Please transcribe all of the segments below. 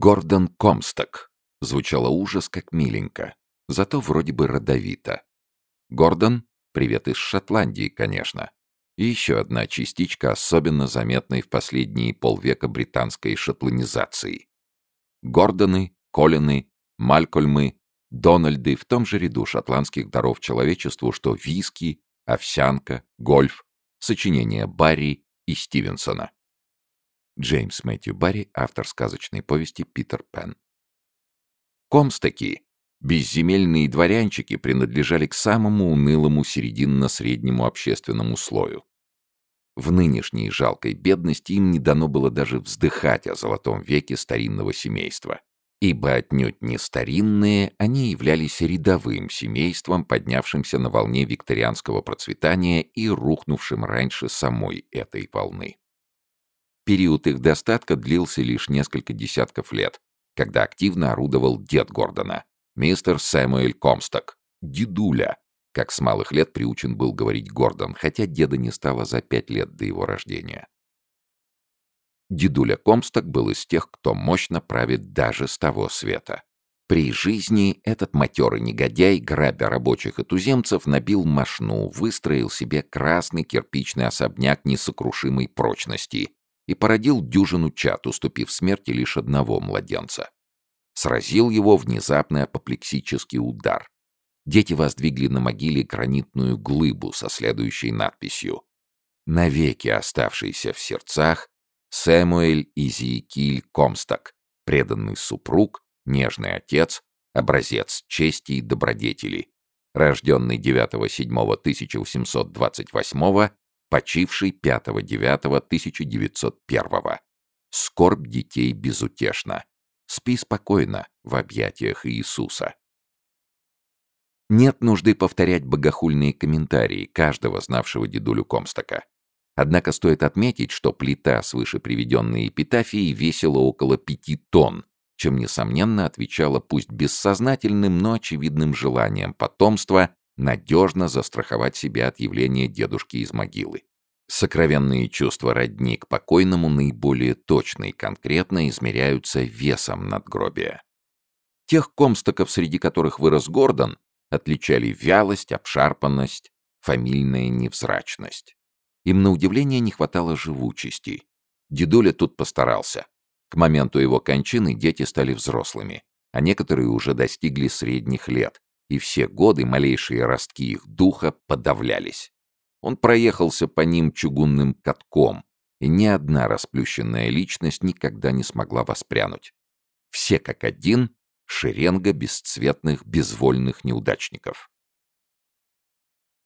Гордон Комсток. Звучало ужас, как миленько. Зато вроде бы родовито. Гордон — привет из Шотландии, конечно. И еще одна частичка, особенно заметной в последние полвека британской шотландизации. Гордоны, Колины, Малькольмы, Дональды в том же ряду шотландских даров человечеству, что виски, овсянка, гольф, сочинения Барри и Стивенсона. Джеймс Мэтью Барри, автор сказочной повести «Питер Пен». Комстаки, безземельные дворянчики, принадлежали к самому унылому серединно-среднему общественному слою. В нынешней жалкой бедности им не дано было даже вздыхать о золотом веке старинного семейства, ибо отнюдь не старинные, они являлись рядовым семейством, поднявшимся на волне викторианского процветания и рухнувшим раньше самой этой волны. Период их достатка длился лишь несколько десятков лет, когда активно орудовал дед Гордона, мистер Сэмуэль Комсток, дедуля, как с малых лет приучен был говорить Гордон, хотя деда не стало за пять лет до его рождения. Дедуля Комсток был из тех, кто мощно правит даже с того света. При жизни этот матерый негодяй, грабя рабочих и туземцев, набил мошну, выстроил себе красный кирпичный особняк несокрушимой прочности и породил дюжину чат, уступив смерти лишь одного младенца. Сразил его внезапный апоплексический удар. Дети воздвигли на могиле гранитную глыбу со следующей надписью «Навеки оставшийся в сердцах Сэмуэль Изиекиль Комсток, преданный супруг, нежный отец, образец чести и добродетели, рожденный 9-7-1828 почивший 5-9-1901. Скорбь детей безутешна. Спи спокойно в объятиях Иисуса. Нет нужды повторять богохульные комментарии каждого знавшего дедулю Комстока. Однако стоит отметить, что плита с выше приведенной эпитафией весила около пяти тонн, чем, несомненно, отвечала пусть бессознательным, но очевидным желанием потомства надежно застраховать себя от явления дедушки из могилы. Сокровенные чувства родни к покойному наиболее точно и конкретно измеряются весом надгробия. Тех комстоков, среди которых вырос Гордон, отличали вялость, обшарпанность, фамильная невзрачность. Им на удивление не хватало живучести. Дедуля тут постарался. К моменту его кончины дети стали взрослыми, а некоторые уже достигли средних лет, и все годы малейшие ростки их духа подавлялись. Он проехался по ним чугунным катком, и ни одна расплющенная личность никогда не смогла воспрянуть. Все как один — шеренга бесцветных, безвольных неудачников.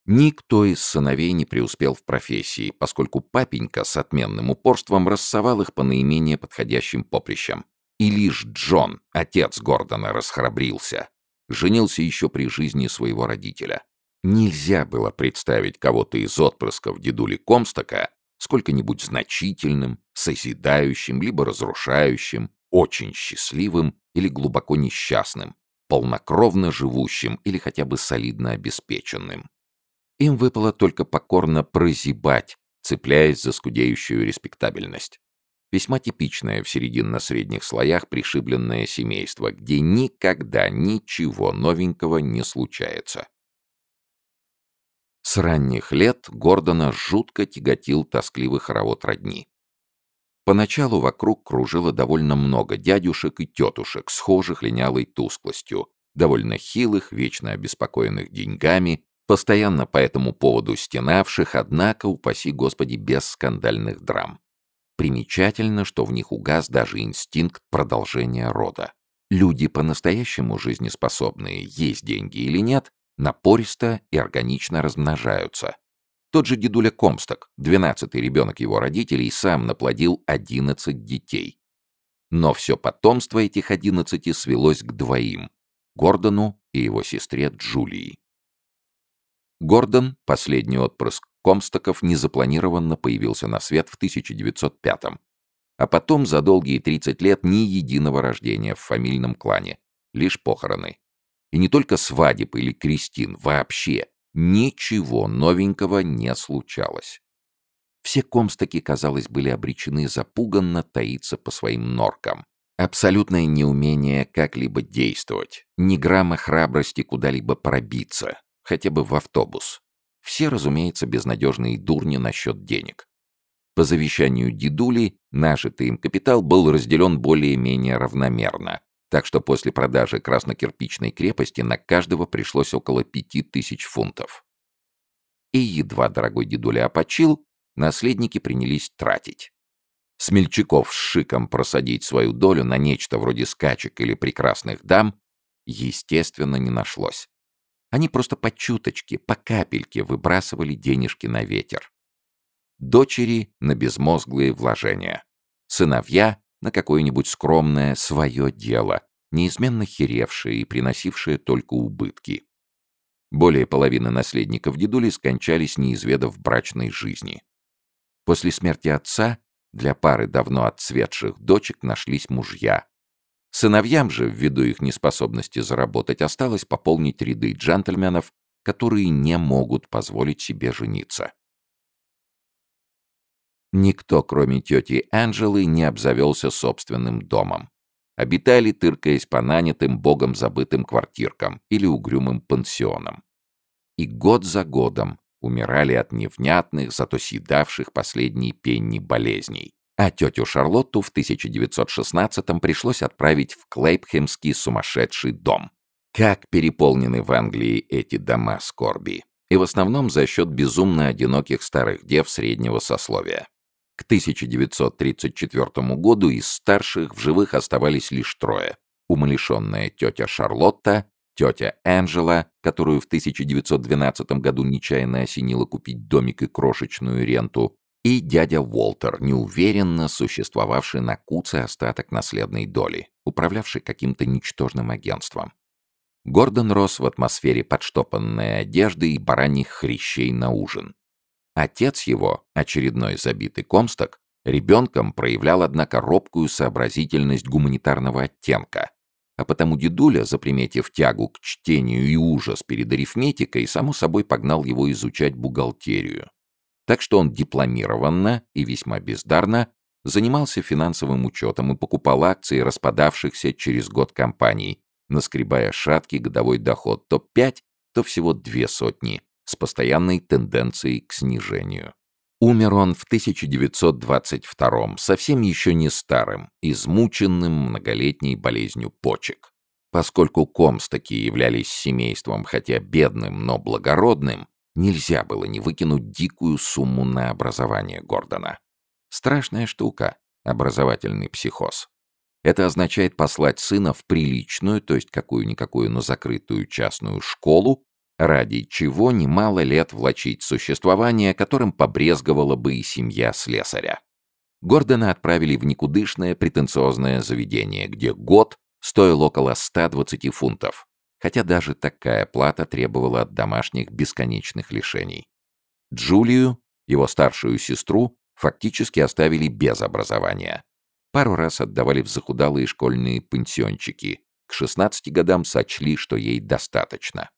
Никто из сыновей не преуспел в профессии, поскольку папенька с отменным упорством рассовал их по наименее подходящим поприщам. И лишь Джон, отец Гордона, расхрабрился женился еще при жизни своего родителя. Нельзя было представить кого-то из отпрысков дедули Комстока сколько-нибудь значительным, созидающим, либо разрушающим, очень счастливым или глубоко несчастным, полнокровно живущим или хотя бы солидно обеспеченным. Им выпало только покорно прозябать, цепляясь за скудеющую респектабельность. Весьма типичное в серединно-средних слоях пришибленное семейство, где никогда ничего новенького не случается. С ранних лет Гордона жутко тяготил тоскливый хоровод родни. Поначалу вокруг кружило довольно много дядюшек и тетушек, схожих линялой тусклостью, довольно хилых, вечно обеспокоенных деньгами, постоянно по этому поводу стенавших, однако, упаси Господи, без скандальных драм. Примечательно, что в них угас даже инстинкт продолжения рода. Люди по-настоящему жизнеспособные, есть деньги или нет, напористо и органично размножаются. Тот же дедуля Комсток, двенадцатый ребенок его родителей, сам наплодил одиннадцать детей. Но все потомство этих одиннадцати свелось к двоим — Гордону и его сестре Джулии. Гордон, последний отпрыск Комстоков незапланированно появился на свет в 1905-м. А потом за долгие 30 лет ни единого рождения в фамильном клане, лишь похороны. И не только свадеб или крестин, вообще ничего новенького не случалось. Все комстоки, казалось, были обречены запуганно таиться по своим норкам, Абсолютное неумение как-либо действовать, ни грамма храбрости куда-либо пробиться, хотя бы в автобус. Все, разумеется, безнадежные дурни насчет денег. По завещанию дедули, нажитый им капитал был разделен более-менее равномерно, так что после продажи краснокирпичной крепости на каждого пришлось около пяти тысяч фунтов. И едва дорогой дедуля опочил, наследники принялись тратить. Смельчаков с шиком просадить свою долю на нечто вроде скачек или прекрасных дам, естественно, не нашлось. Они просто по чуточке, по капельке выбрасывали денежки на ветер дочери на безмозглые вложения, сыновья на какое-нибудь скромное свое дело, неизменно херевшее и приносившее только убытки. Более половины наследников дедули скончались, не изведав брачной жизни. После смерти отца для пары давно отцветших дочек нашлись мужья. Сыновьям же, ввиду их неспособности заработать, осталось пополнить ряды джентльменов, которые не могут позволить себе жениться. Никто, кроме тети Анжелы, не обзавелся собственным домом. Обитали, тыркаясь по нанятым, богом забытым квартиркам или угрюмым пансионам. И год за годом умирали от невнятных, зато съедавших последние пенни болезней. А тетю Шарлотту в 1916-м пришлось отправить в Клейпхемский сумасшедший дом. Как переполнены в Англии эти дома скорби. И в основном за счет безумно одиноких старых дев среднего сословия. К 1934 году из старших в живых оставались лишь трое. Умалишенная тетя Шарлотта, тетя Энджела, которую в 1912 году нечаянно осенило купить домик и крошечную ренту, и дядя Уолтер, неуверенно существовавший на куце остаток наследной доли, управлявший каким-то ничтожным агентством. Гордон рос в атмосфере подштопанной одежды и бараньих хрящей на ужин. Отец его, очередной забитый комсток, ребенком проявлял, однако, робкую сообразительность гуманитарного оттенка, а потому дедуля, заприметив тягу к чтению и ужас перед арифметикой, само собой погнал его изучать бухгалтерию. Так что он дипломированно и весьма бездарно занимался финансовым учетом и покупал акции распадавшихся через год компаний, наскребая шаткий годовой доход то пять, то всего две сотни, с постоянной тенденцией к снижению. Умер он в 1922 совсем еще не старым, измученным многолетней болезнью почек. Поскольку Комстаки являлись семейством, хотя бедным, но благородным, нельзя было не выкинуть дикую сумму на образование Гордона. Страшная штука — образовательный психоз. Это означает послать сына в приличную, то есть какую-никакую, но закрытую частную школу, ради чего немало лет влачить существование, которым побрезговала бы и семья слесаря. Гордона отправили в никудышное претенциозное заведение, где год стоил около 120 фунтов, хотя даже такая плата требовала от домашних бесконечных лишений. Джулию, его старшую сестру, фактически оставили без образования. Пару раз отдавали в захудалые школьные пансиончики. К 16 годам сочли, что ей достаточно.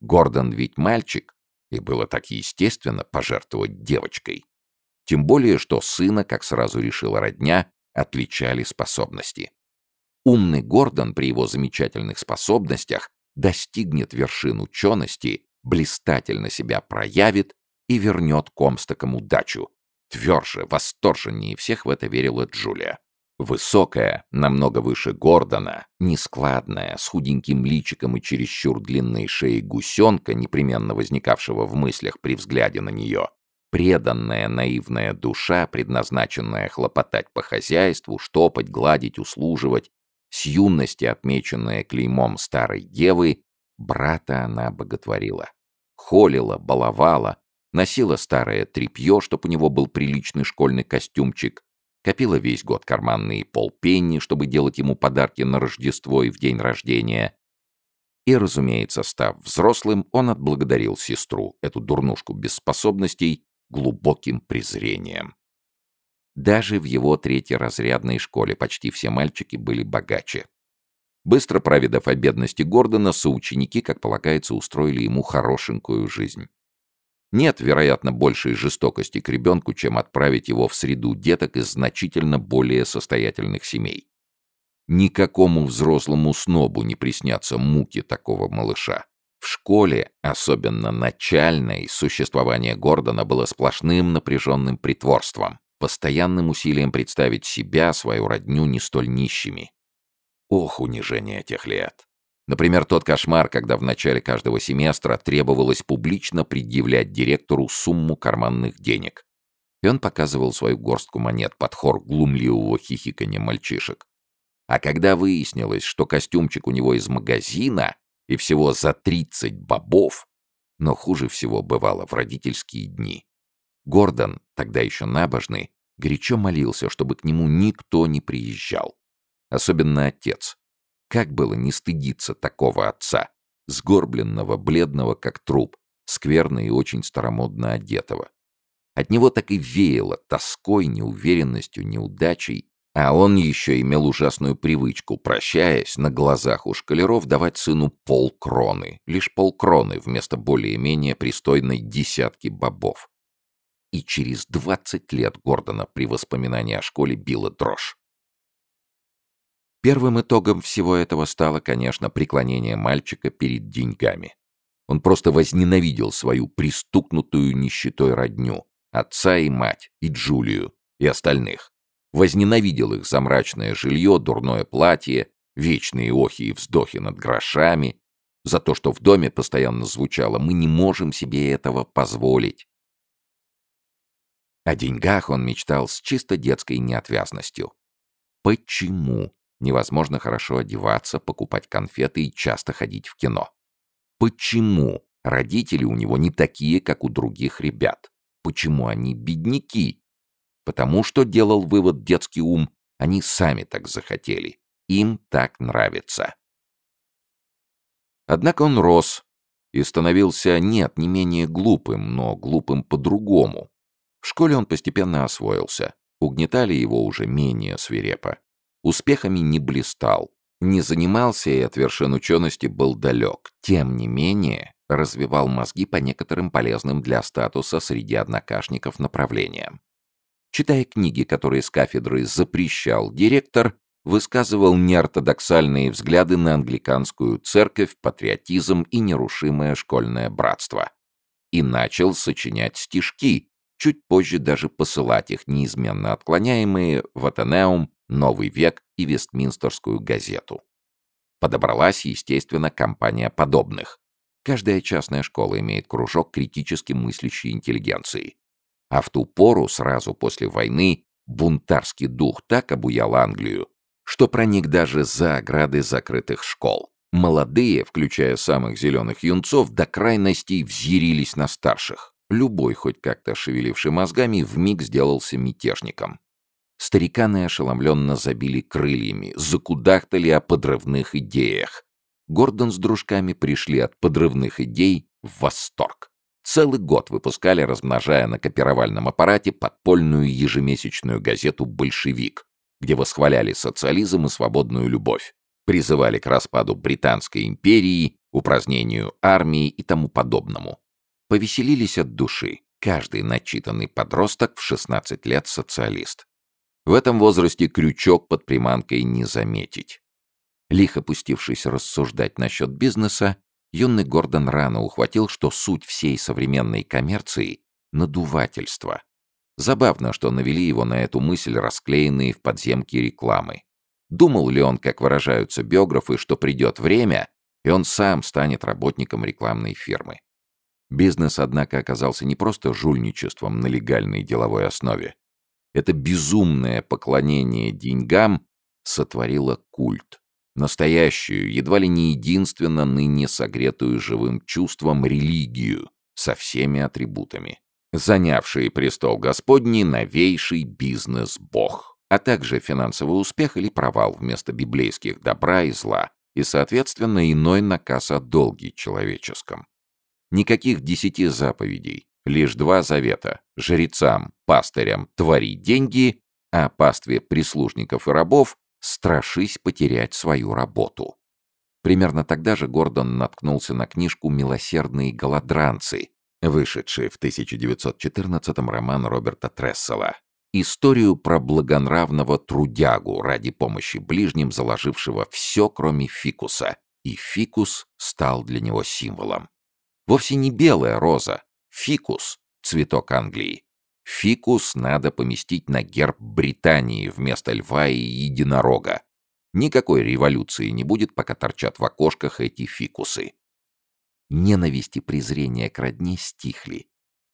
Гордон ведь мальчик, и было так естественно пожертвовать девочкой. Тем более, что сына, как сразу решила родня, отличали способности. Умный Гордон при его замечательных способностях достигнет вершин учености, блистательно себя проявит и вернет Комстокам удачу. Тверже, восторженнее всех в это верила Джулия. Высокая, намного выше Гордона, нескладная, с худеньким личиком и чересчур длинной шеей гусенка, непременно возникавшего в мыслях при взгляде на нее, преданная наивная душа, предназначенная хлопотать по хозяйству, штопать, гладить, услуживать, с юности отмеченная клеймом старой девы, брата она боготворила. Холила, баловала, носила старое тряпье, чтоб у него был приличный школьный костюмчик, Копила весь год карманные полпенни, чтобы делать ему подарки на Рождество и в день рождения. И, разумеется, став взрослым, он отблагодарил сестру, эту дурнушку без способностей, глубоким презрением. Даже в его третьеразрядной школе почти все мальчики были богаче. Быстро проведав о бедности Гордона, соученики, как полагается, устроили ему хорошенькую жизнь. Нет, вероятно, большей жестокости к ребенку, чем отправить его в среду деток из значительно более состоятельных семей. Никакому взрослому снобу не приснятся муки такого малыша. В школе, особенно начальной, существование Гордона было сплошным напряженным притворством, постоянным усилием представить себя, свою родню не столь нищими. Ох, унижение тех лет! Например, тот кошмар, когда в начале каждого семестра требовалось публично предъявлять директору сумму карманных денег. И он показывал свою горстку монет под хор глумливого хихиканья мальчишек. А когда выяснилось, что костюмчик у него из магазина и всего за 30 бобов, но хуже всего бывало в родительские дни. Гордон, тогда еще набожный, горячо молился, чтобы к нему никто не приезжал. Особенно отец. Как было не стыдиться такого отца, сгорбленного, бледного, как труп, скверно и очень старомодно одетого. От него так и веяло тоской, неуверенностью, неудачей, а он еще имел ужасную привычку, прощаясь, на глазах у шкалеров давать сыну полкроны, лишь полкроны вместо более-менее пристойной десятки бобов. И через двадцать лет Гордона при воспоминании о школе била дрожь. Первым итогом всего этого стало, конечно, преклонение мальчика перед деньгами. Он просто возненавидел свою пристукнутую нищетой родню, отца и мать, и Джулию, и остальных. Возненавидел их за мрачное жилье, дурное платье, вечные охи и вздохи над грошами, за то, что в доме постоянно звучало «мы не можем себе этого позволить». О деньгах он мечтал с чисто детской неотвязностью. Почему? Невозможно хорошо одеваться, покупать конфеты и часто ходить в кино. Почему родители у него не такие, как у других ребят? Почему они бедняки? Потому что, делал вывод детский ум, они сами так захотели. Им так нравится. Однако он рос и становился, нет, не менее глупым, но глупым по-другому. В школе он постепенно освоился. Угнетали его уже менее свирепо. Успехами не блистал, не занимался и от вершин учености был далек. Тем не менее, развивал мозги по некоторым полезным для статуса среди однокашников направлениям. Читая книги, которые с кафедры запрещал директор, высказывал неортодоксальные взгляды на англиканскую церковь, патриотизм и нерушимое школьное братство. И начал сочинять стишки, чуть позже даже посылать их неизменно отклоняемые в Атенеум, Новый век и Вестминстерскую газету. Подобралась, естественно, компания подобных. Каждая частная школа имеет кружок критически мыслящей интеллигенции. А в ту пору, сразу после войны, бунтарский дух так обуял Англию, что проник даже за ограды закрытых школ. Молодые, включая самых зеленых юнцов, до крайностей взъярились на старших. Любой, хоть как-то шевеливший мозгами, вмиг сделался мятежником. Стариканы ошеломленно забили крыльями, закудахтали о подрывных идеях. Гордон с дружками пришли от подрывных идей в восторг. Целый год выпускали, размножая на копировальном аппарате подпольную ежемесячную газету «Большевик», где восхваляли социализм и свободную любовь, призывали к распаду Британской империи, упразднению армии и тому подобному. Повеселились от души. Каждый начитанный подросток в 16 лет социалист. В этом возрасте крючок под приманкой не заметить. Лихо пустившись рассуждать насчет бизнеса, юный Гордон рано ухватил, что суть всей современной коммерции — надувательство. Забавно, что навели его на эту мысль расклеенные в подземке рекламы. Думал ли он, как выражаются биографы, что придет время, и он сам станет работником рекламной фирмы? Бизнес, однако, оказался не просто жульничеством на легальной деловой основе. Это безумное поклонение деньгам сотворило культ. Настоящую, едва ли не единственно ныне согретую живым чувством религию со всеми атрибутами. Занявший престол Господний новейший бизнес-бог, а также финансовый успех или провал вместо библейских добра и зла, и, соответственно, иной наказ о долге человеческом. Никаких десяти заповедей, Лишь два завета — жрецам, пастырям твори деньги, а пастве прислужников и рабов страшись потерять свою работу. Примерно тогда же Гордон наткнулся на книжку «Милосердные голодранцы», вышедший в 1914 роман Роберта Трессела, Историю про благонравного трудягу ради помощи ближним, заложившего все, кроме фикуса. И фикус стал для него символом. Вовсе не белая роза. Фикус — цветок Англии. Фикус надо поместить на герб Британии вместо льва и единорога. Никакой революции не будет, пока торчат в окошках эти фикусы. Ненависть и презрение к родне стихли.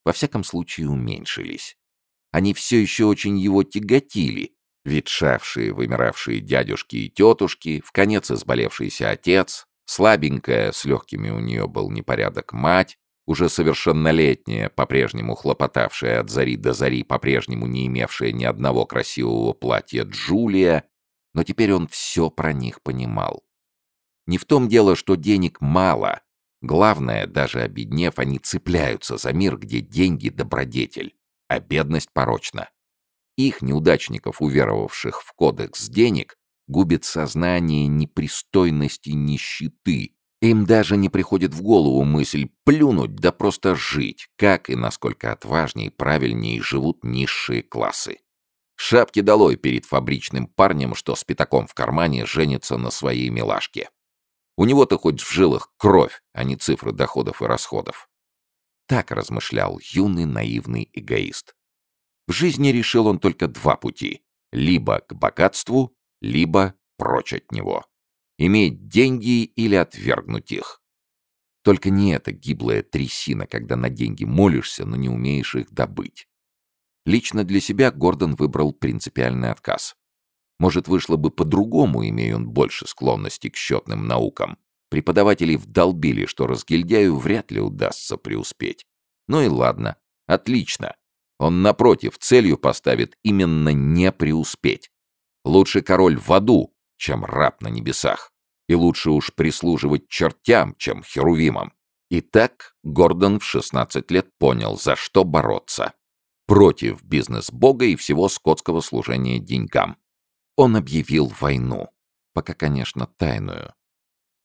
Во всяком случае, уменьшились. Они все еще очень его тяготили. Ветшавшие, вымиравшие дядюшки и тетушки, в конец изболевшийся отец, слабенькая, с легкими у нее был непорядок мать, уже совершеннолетняя, по-прежнему хлопотавшая от зари до зари, по-прежнему не имевшая ни одного красивого платья Джулия, но теперь он все про них понимал. Не в том дело, что денег мало. Главное, даже обеднев, они цепляются за мир, где деньги — добродетель, а бедность порочна. Их, неудачников, уверовавших в кодекс денег, губит сознание непристойности нищеты. Им даже не приходит в голову мысль плюнуть, да просто жить, как и насколько отважнее и правильнее живут низшие классы. Шапки долой перед фабричным парнем, что с пятаком в кармане женится на своей милашке. У него-то хоть в жилах кровь, а не цифры доходов и расходов. Так размышлял юный наивный эгоист. В жизни решил он только два пути. Либо к богатству, либо прочь от него. Иметь деньги или отвергнуть их. Только не эта гиблая трясина, когда на деньги молишься, но не умеешь их добыть. Лично для себя Гордон выбрал принципиальный отказ. Может, вышло бы по-другому, имея он больше склонности к счетным наукам. Преподаватели вдолбили, что разгильдяю вряд ли удастся преуспеть. Ну и ладно, отлично. Он, напротив, целью поставит именно не преуспеть. Лучше король в аду, чем раб на небесах. И лучше уж прислуживать чертям, чем херувимам. Итак, Гордон в 16 лет понял, за что бороться против бизнес-бога и всего скотского служения деньгам. Он объявил войну. Пока, конечно, тайную.